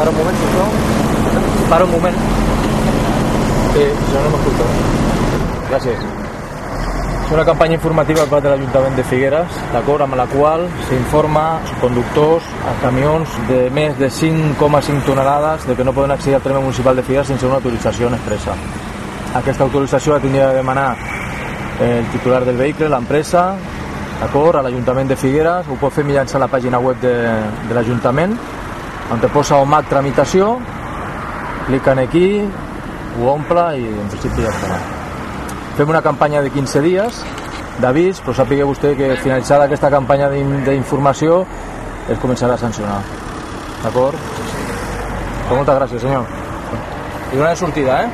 Para un moment, sisplau. Para un moment. Sí, jo no m'escolto. Gràcies. És una campanya informativa per de l'Ajuntament de Figueres, d'acord, amb la qual s'informa conductors a camions de més de 5,5 tonelades de que no poden accedir al terme municipal de Figueres sense una autorització expressa. Aquesta autorització la tindria de demanar el titular del vehicle, l'empresa, d'acord, a l'Ajuntament de Figueres, ho pot fer mitjançant la pàgina web de, de l'Ajuntament, on te posa OMAC tramitació, clica aquí, ho omple i en principi ja estarà. Fem una campanya de 15 dies d'avís, però sàpiga vostè que finalitzada aquesta campanya d'in- d'informació es començarà a sancionar. D'acord? Pues moltes gràcies, senyor. I de sortida, eh?